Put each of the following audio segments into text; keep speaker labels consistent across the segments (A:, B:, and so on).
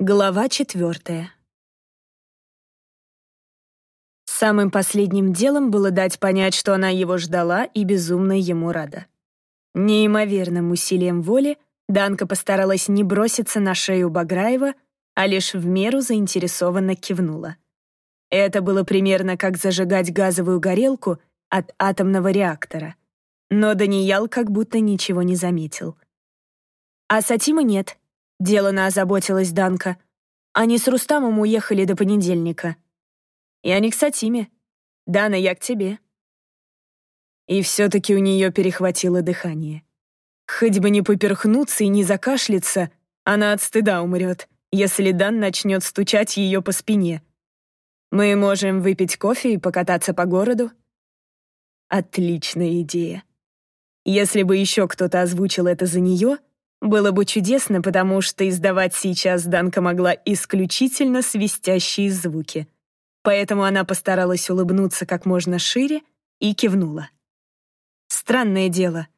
A: Глава четвертая. Самым последним делом было дать понять, что она его ждала и безумно ему рада. Неимоверным усилием воли Данка постаралась не броситься на шею Баграева, а лишь в меру заинтересованно кивнула. Это было примерно как зажигать газовую горелку от атомного реактора. Но Даниял как будто ничего не заметил. «А Сатима нет», — делано озаботилась Данка. «Они с Рустамом уехали до понедельника». «Я не к Сатиме. Дана, я к тебе». И все-таки у нее перехватило дыхание. Хоть бы не поперхнуться и не закашляться, она от стыда умрет, если Дан начнет стучать ее по спине. Мы можем выпить кофе и покататься по городу. Отличная идея. Если бы еще кто-то озвучил это за нее, было бы чудесно, потому что издавать сейчас Данка могла исключительно свистящие звуки. Поэтому она постаралась улыбнуться как можно шире и кивнула. Странное дело.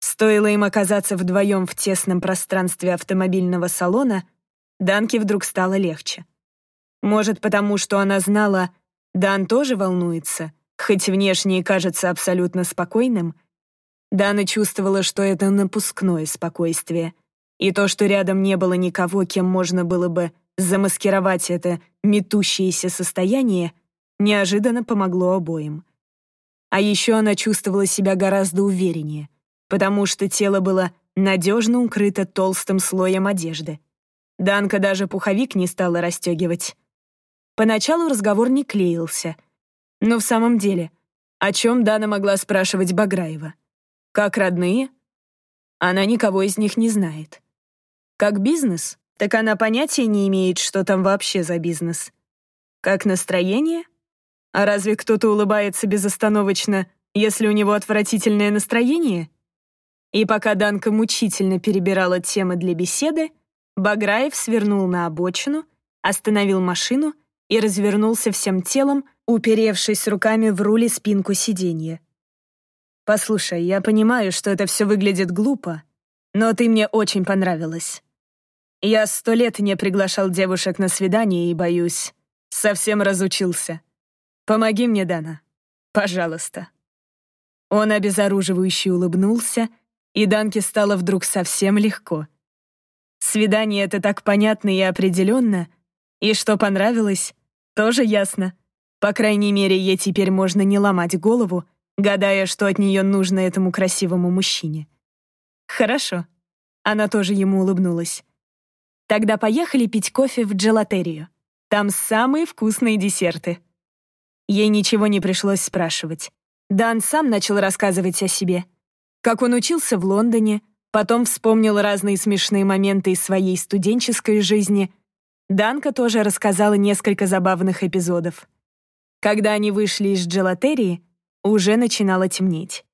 A: Стоило им оказаться вдвоем в тесном пространстве автомобильного салона, Данке вдруг стало легче. Может, потому что она знала, Дан тоже волнуется, хоть внешне и кажется абсолютно спокойным — Дана чувствовала, что это напускное спокойствие. И то, что рядом не было никого, кем можно было бы замаскировать это метущееся состояние, неожиданно помогло обоим. А еще она чувствовала себя гораздо увереннее, потому что тело было надежно укрыто толстым слоем одежды. Данка даже пуховик не стала расстегивать. Поначалу разговор не клеился. Но в самом деле, о чем Дана могла спрашивать Баграева? Как родные? Она никого из них не знает. Как бизнес? Так она понятия не имеет, что там вообще за бизнес. Как настроение? А разве кто-то улыбается безостановочно, если у него отвратительное настроение? И пока Данка мучительно перебирала темы для беседы, Баграев свернул на обочину, остановил машину и развернулся всем телом, уперевшись руками в руле спинку сиденья. Послушай, я понимаю, что это все выглядит глупо, но ты мне очень понравилась. Я сто лет не приглашал девушек на свидание и, боюсь, совсем разучился. Помоги мне, Дана. Пожалуйста». Он обезоруживающе улыбнулся, и Данке стало вдруг совсем легко. Свидание — это так понятно и определенно, и что понравилось, тоже ясно. По крайней мере, ей теперь можно не ломать голову, гадая, что от нее нужно этому красивому мужчине. «Хорошо». Она тоже ему улыбнулась. «Тогда поехали пить кофе в джелатерию. Там самые вкусные десерты». Ей ничего не пришлось спрашивать. Дан сам начал рассказывать о себе. Как он учился в Лондоне, потом вспомнил разные смешные моменты из своей студенческой жизни. Данка тоже рассказала несколько забавных эпизодов. Когда они вышли из джелатерии, уже начинало темнеть.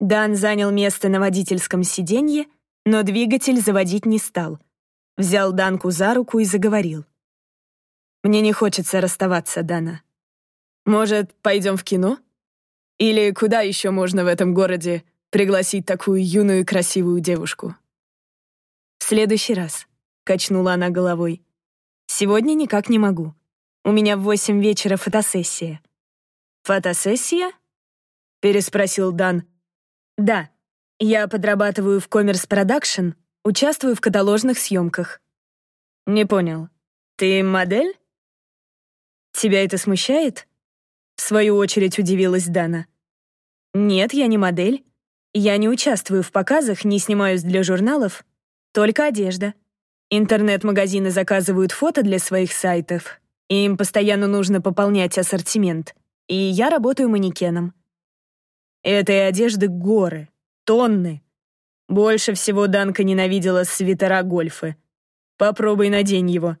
A: Дан занял место на водительском сиденье, но двигатель заводить не стал. Взял Данку за руку и заговорил. «Мне не хочется расставаться, Дана. Может, пойдем в кино? Или куда еще можно в этом городе пригласить такую юную и красивую девушку?» «В следующий раз», — качнула она головой. «Сегодня никак не могу. У меня в восемь вечера фотосессия». «Фотосессия?» — переспросил Дан. «Да, я подрабатываю в Production, участвую в каталожных съемках». «Не понял. Ты модель?» «Тебя это смущает?» В свою очередь удивилась Дана. «Нет, я не модель. Я не участвую в показах, не снимаюсь для журналов. Только одежда. Интернет-магазины заказывают фото для своих сайтов. Им постоянно нужно пополнять ассортимент. И я работаю манекеном. Этой одежды горы, тонны. Больше всего Данка ненавидела свитера гольфы. Попробуй надень его.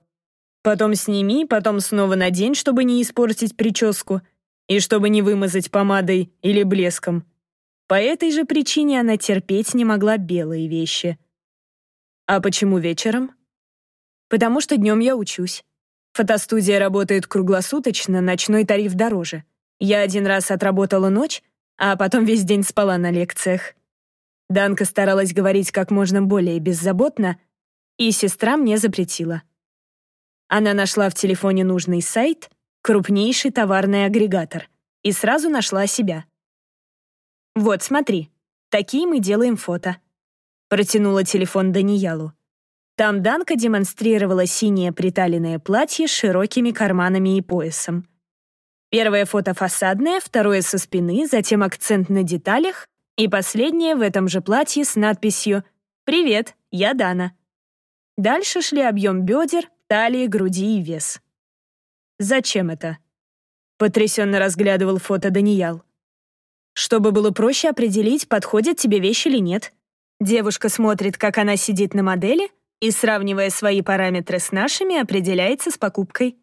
A: Потом сними, потом снова надень, чтобы не испортить прическу и чтобы не вымазать помадой или блеском. По этой же причине она терпеть не могла белые вещи. А почему вечером? Потому что днем я учусь. Фотостудия работает круглосуточно, ночной тариф дороже. Я один раз отработала ночь, а потом весь день спала на лекциях. Данка старалась говорить как можно более беззаботно, и сестра мне запретила. Она нашла в телефоне нужный сайт, крупнейший товарный агрегатор, и сразу нашла себя. «Вот, смотри, такие мы делаем фото». Протянула телефон Даниялу. Там Данка демонстрировала синее приталенное платье с широкими карманами и поясом. Первое фото фасадное, второе со спины, затем акцент на деталях и последнее в этом же платье с надписью «Привет, я Дана». Дальше шли объем бедер, талии, груди и вес. «Зачем это?» Потрясенно разглядывал фото Даниял. «Чтобы было проще определить, подходят тебе вещи или нет. Девушка смотрит, как она сидит на модели, и, сравнивая свои параметры с нашими, определяется с покупкой».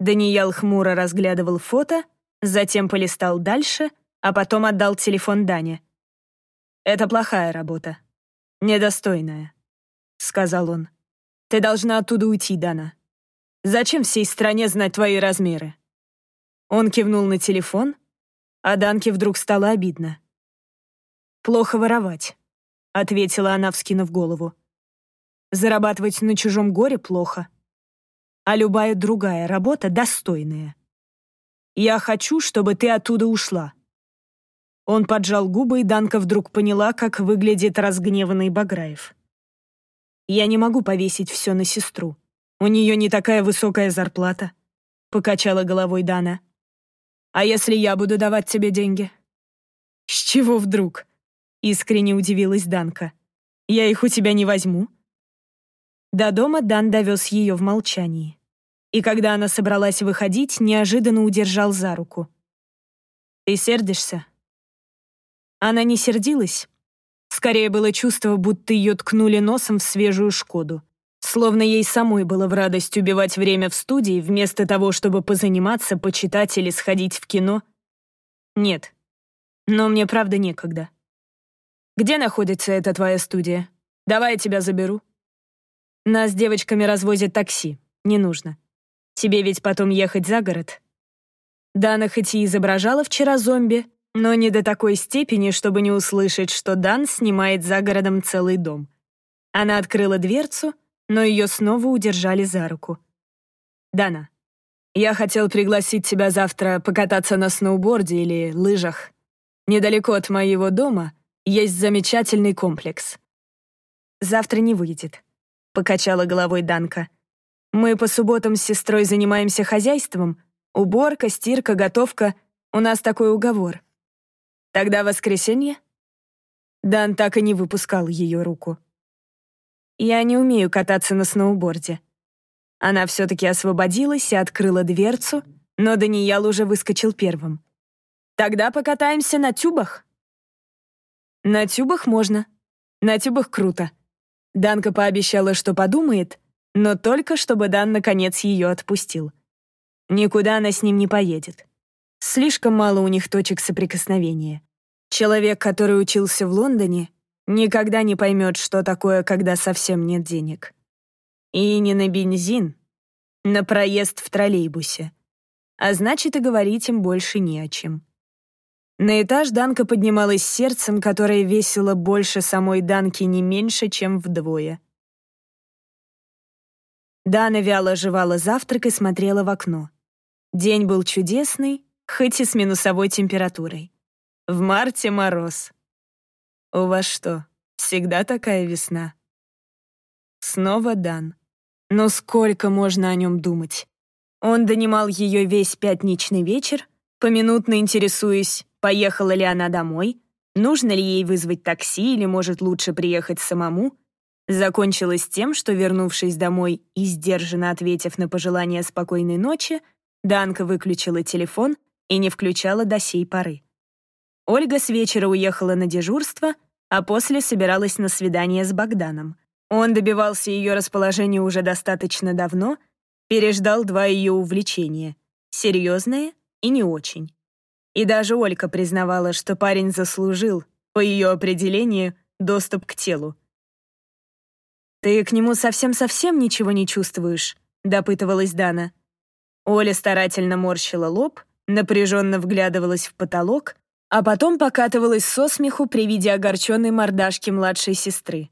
A: Даниял хмуро разглядывал фото, затем полистал дальше, а потом отдал телефон Дане. «Это плохая работа. Недостойная», — сказал он. «Ты должна оттуда уйти, Дана. Зачем всей стране знать твои размеры?» Он кивнул на телефон, а Данке вдруг стало обидно. «Плохо воровать», — ответила она, вскинув голову. «Зарабатывать на чужом горе плохо а любая другая работа достойная. Я хочу, чтобы ты оттуда ушла». Он поджал губы, и Данка вдруг поняла, как выглядит разгневанный Баграев. «Я не могу повесить все на сестру. У нее не такая высокая зарплата», — покачала головой Дана. «А если я буду давать тебе деньги?» «С чего вдруг?» — искренне удивилась Данка. «Я их у тебя не возьму. До дома Дан довез ее в молчании. И когда она собралась выходить, неожиданно удержал за руку. «Ты сердишься?» Она не сердилась. Скорее было чувство, будто ее ткнули носом в свежую «Шкоду». Словно ей самой было в радость убивать время в студии, вместо того, чтобы позаниматься, почитать или сходить в кино. Нет. Но мне правда некогда. «Где находится эта твоя студия? Давай я тебя заберу». Нас с девочками развозят такси. Не нужно. Тебе ведь потом ехать за город. Дана хоть и изображала вчера зомби, но не до такой степени, чтобы не услышать, что Дан снимает за городом целый дом. Она открыла дверцу, но ее снова удержали за руку. «Дана, я хотел пригласить тебя завтра покататься на сноуборде или лыжах. Недалеко от моего дома есть замечательный комплекс». «Завтра не выйдет покачала головой Данка. Мы по субботам с сестрой занимаемся хозяйством. Уборка, стирка, готовка. У нас такой уговор. Тогда воскресенье? Дан так и не выпускал ее руку. Я не умею кататься на сноуборде. Она все-таки освободилась и открыла дверцу, но Даниял уже выскочил первым. Тогда покатаемся на тюбах. На тюбах можно. На тюбах круто. Данка пообещала, что подумает, но только чтобы Дан наконец ее отпустил. Никуда она с ним не поедет. Слишком мало у них точек соприкосновения. Человек, который учился в Лондоне, никогда не поймет, что такое, когда совсем нет денег. И не на бензин, на проезд в троллейбусе. А значит, и говорить им больше не о чем. На этаж Данка поднималась сердцем, которое весило больше самой Данки не меньше, чем вдвое. Дана вяло жевала завтрак и смотрела в окно. День был чудесный, хоть и с минусовой температурой. В марте мороз. «У вас что, всегда такая весна?» Снова Дан. Но сколько можно о нем думать? Он донимал ее весь пятничный вечер, поминутно интересуясь, Поехала ли она домой? Нужно ли ей вызвать такси или, может, лучше приехать самому? Закончилось тем, что, вернувшись домой и сдержанно ответив на пожелание спокойной ночи, Данка выключила телефон и не включала до сей поры. Ольга с вечера уехала на дежурство, а после собиралась на свидание с Богданом. Он добивался ее расположения уже достаточно давно, переждал два ее увлечения — серьезное и не очень. И даже Олька признавала, что парень заслужил, по ее определению, доступ к телу. «Ты к нему совсем-совсем ничего не чувствуешь?» — допытывалась Дана. Оля старательно морщила лоб, напряженно вглядывалась в потолок, а потом покатывалась со смеху при виде огорченной мордашки младшей сестры.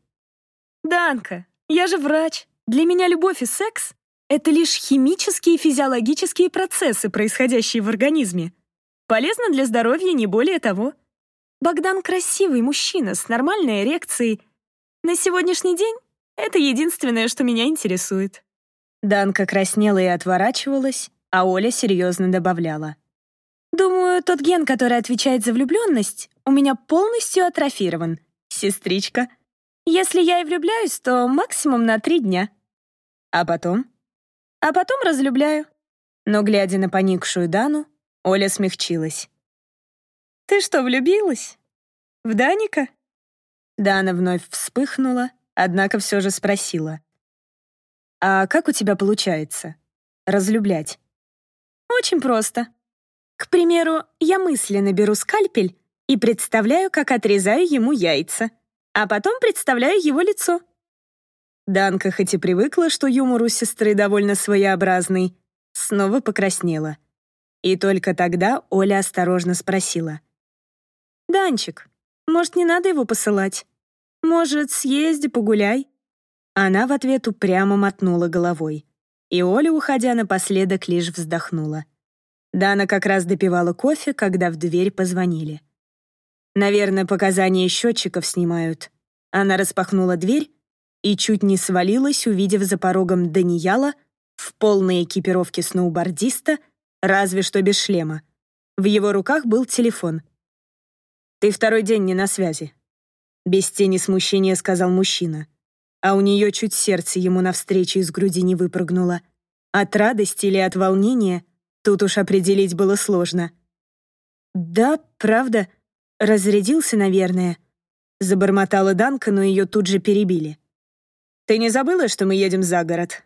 A: «Данка, я же врач. Для меня любовь и секс — это лишь химические и физиологические процессы, происходящие в организме. Полезно для здоровья не более того. Богдан красивый мужчина с нормальной эрекцией. На сегодняшний день это единственное, что меня интересует. Данка краснела и отворачивалась, а Оля серьезно добавляла. «Думаю, тот ген, который отвечает за влюбленность, у меня полностью атрофирован, сестричка. Если я и влюбляюсь, то максимум на три дня. А потом? А потом разлюбляю». Но, глядя на поникшую Дану, Оля смягчилась. «Ты что, влюбилась? В Даника?» Дана вновь вспыхнула, однако все же спросила. «А как у тебя получается? Разлюблять?» «Очень просто. К примеру, я мысленно беру скальпель и представляю, как отрезаю ему яйца, а потом представляю его лицо». Данка хоть и привыкла, что юмор у сестры довольно своеобразный, снова покраснела. И только тогда Оля осторожно спросила. «Данчик, может, не надо его посылать? Может, съезди, погуляй?» Она в ответ упрямо мотнула головой. И Оля, уходя напоследок, лишь вздохнула. Дана как раз допивала кофе, когда в дверь позвонили. Наверное, показания счетчиков снимают. Она распахнула дверь и чуть не свалилась, увидев за порогом Данияла в полной экипировке сноубордиста, разве что без шлема. В его руках был телефон. «Ты второй день не на связи», — без тени смущения сказал мужчина а у нее чуть сердце ему навстречу из груди не выпрыгнуло. От радости или от волнения тут уж определить было сложно. «Да, правда, разрядился, наверное», — забормотала Данка, но ее тут же перебили. «Ты не забыла, что мы едем за город?»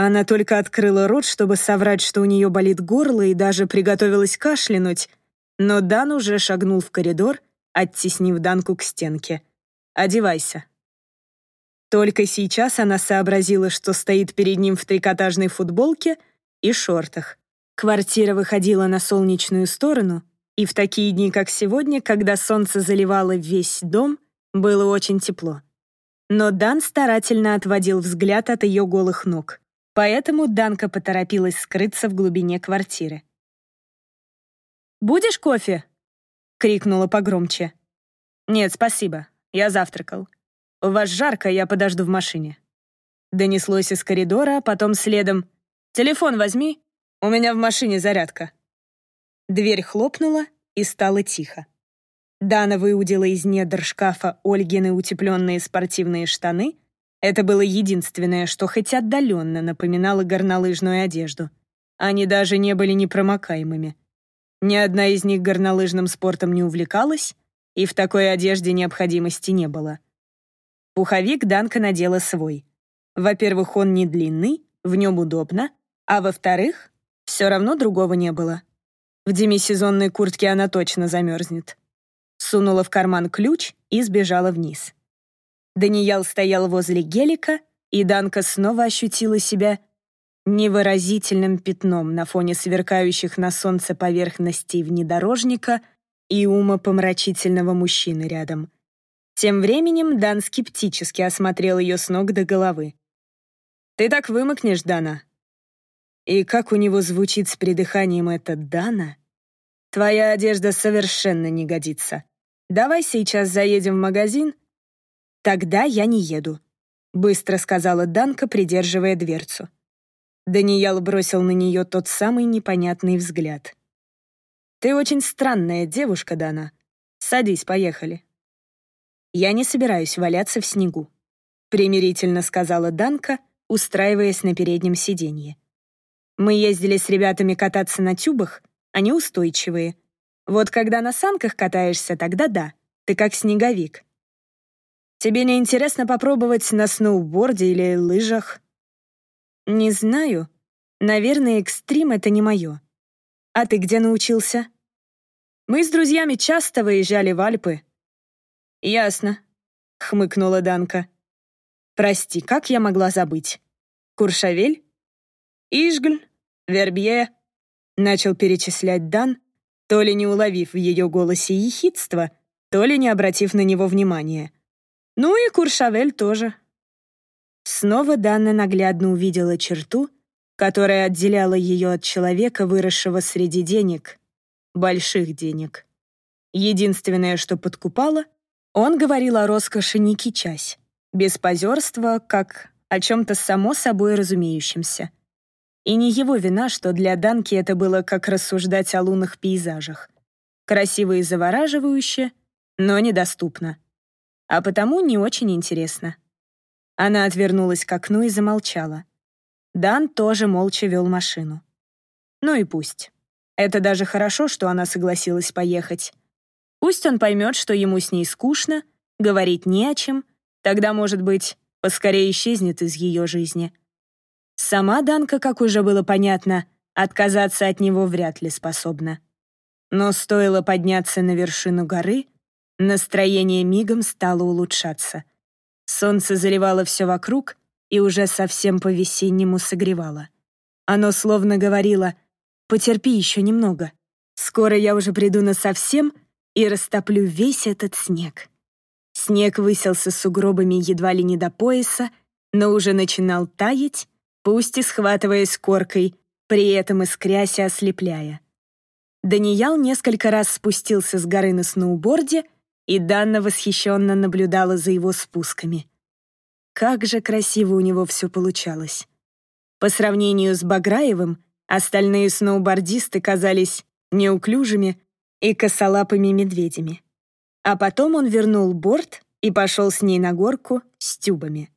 A: Она только открыла рот, чтобы соврать, что у нее болит горло, и даже приготовилась кашлянуть, но Дан уже шагнул в коридор, оттеснив Данку к стенке. «Одевайся». Только сейчас она сообразила, что стоит перед ним в трикотажной футболке и шортах. Квартира выходила на солнечную сторону, и в такие дни, как сегодня, когда солнце заливало весь дом, было очень тепло. Но Дан старательно отводил взгляд от ее голых ног, поэтому Данка поторопилась скрыться в глубине квартиры. «Будешь кофе?» — крикнула погромче. «Нет, спасибо, я завтракал», «У вас жарко, я подожду в машине». Донеслось из коридора, потом следом. «Телефон возьми, у меня в машине зарядка». Дверь хлопнула, и стало тихо. Дана выудила из недр шкафа Ольгины утепленные спортивные штаны. Это было единственное, что хоть отдаленно напоминало горнолыжную одежду. Они даже не были непромокаемыми. Ни одна из них горнолыжным спортом не увлекалась, и в такой одежде необходимости не было. Пуховик Данка надела свой. Во-первых, он не длинный, в нем удобно, а во-вторых, все равно другого не было. В демисезонной куртке она точно замерзнет. Сунула в карман ключ и сбежала вниз. Даниял стоял возле гелика, и Данка снова ощутила себя невыразительным пятном на фоне сверкающих на солнце поверхностей внедорожника и умопомрачительного мужчины рядом — тем временем Дан скептически осмотрел ее с ног до головы. «Ты так вымокнешь, Дана». И как у него звучит с придыханием это «Дана»? Твоя одежда совершенно не годится. Давай сейчас заедем в магазин. Тогда я не еду, быстро сказала Данка, придерживая дверцу. Даниял бросил на нее тот самый непонятный взгляд. «Ты очень странная девушка, Дана. Садись, поехали». «Я не собираюсь валяться в снегу», — примирительно сказала Данка, устраиваясь на переднем сиденье. «Мы ездили с ребятами кататься на тюбах, они устойчивые. Вот когда на санках катаешься, тогда да, ты как снеговик. Тебе не интересно попробовать на сноуборде или лыжах?» «Не знаю. Наверное, экстрим — это не мое. А ты где научился?» «Мы с друзьями часто выезжали в Альпы», «Ясно», — хмыкнула Данка. «Прости, как я могла забыть? Куршавель? Ижгль? Вербье?» Начал перечислять Дан, то ли не уловив в ее голосе ехидство, то ли не обратив на него внимания. «Ну и Куршавель тоже». Снова Данна наглядно увидела черту, которая отделяла ее от человека, выросшего среди денег, больших денег. Единственное, что подкупало, он говорил о роскоши не кичась, без позерства, как о чем-то само собой разумеющемся. И не его вина, что для Данки это было как рассуждать о лунных пейзажах. Красиво и завораживающе, но недоступно. А потому не очень интересно. Она отвернулась к окну и замолчала. Дан тоже молча вел машину. Ну и пусть. Это даже хорошо, что она согласилась поехать. Пусть он поймет, что ему с ней скучно, говорить не о чем, тогда, может быть, поскорее исчезнет из ее жизни. Сама Данка, как уже было понятно, отказаться от него вряд ли способна. Но стоило подняться на вершину горы, настроение мигом стало улучшаться. Солнце заливало все вокруг и уже совсем по-весеннему согревало. Оно словно говорило «Потерпи еще немного. Скоро я уже приду на совсем и растоплю весь этот снег». Снег выселся сугробами едва ли не до пояса, но уже начинал таять, пусть и схватываясь коркой, при этом искрясь и ослепляя. Даниял несколько раз спустился с горы на сноуборде — и Данна восхищенно наблюдала за его спусками. Как же красиво у него все получалось. По сравнению с Баграевым, остальные сноубордисты казались неуклюжими и косолапыми медведями. А потом он вернул борт и пошел с ней на горку с тюбами.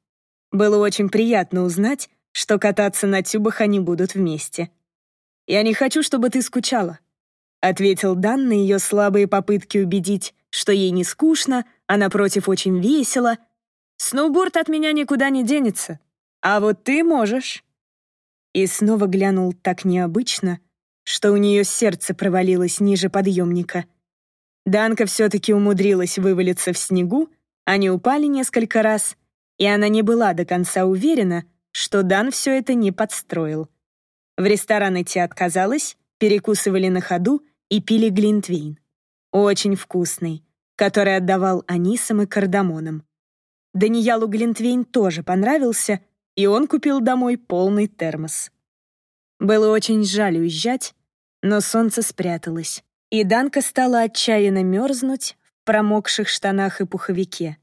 A: Было очень приятно узнать, что кататься на тюбах они будут вместе. «Я не хочу, чтобы ты скучала», — ответил Дан на ее слабые попытки убедить, что ей не скучно, а напротив очень весело. Сноуборд от меня никуда не денется. А вот ты можешь. И снова глянул так необычно, что у нее сердце провалилось ниже подъемника. Данка все-таки умудрилась вывалиться в снегу, они упали несколько раз, и она не была до конца уверена, что Дан все это не подстроил. В ресторан идти отказалась, перекусывали на ходу и пили глинтвейн очень вкусный, который отдавал анисом и кардамоном. Даниялу Глинтвейн тоже понравился, и он купил домой полный термос. Было очень жаль уезжать, но солнце спряталось, и Данка стала отчаянно мерзнуть в промокших штанах и пуховике.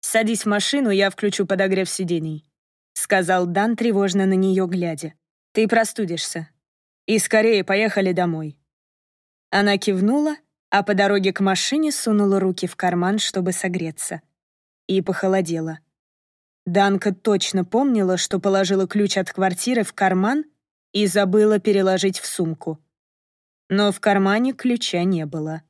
A: «Садись в машину, я включу подогрев сидений», — сказал Дан, тревожно на нее глядя. «Ты простудишься. И скорее поехали домой». Она кивнула, а по дороге к машине сунула руки в карман, чтобы согреться. И похолодела. Данка точно помнила, что положила ключ от квартиры в карман и забыла переложить в сумку. Но в кармане ключа не было.